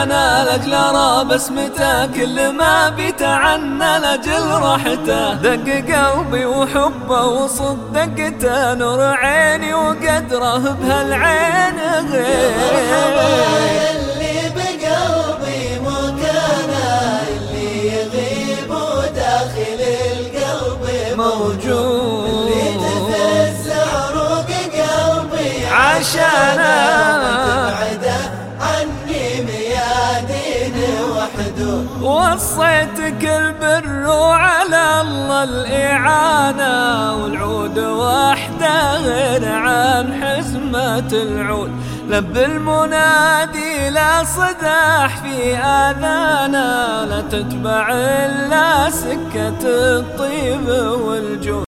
عشانا لأجل أرى بسمته كل ما بيتعنى لأجل راحته. دق قلبي وحبه وصدقته نور عيني وقدره بهالعين غير. اللي بقلبي مكانه اللي يغيب داخل القلب موجود. اللي تفز عروق قلبي. عشانا وصيتك البر وعلى الله الإعانة والعود وحده غير عن حزمة العود. لب المنادي لا صداح في آذانا لا تتبع إلا سكة الطيب والجود.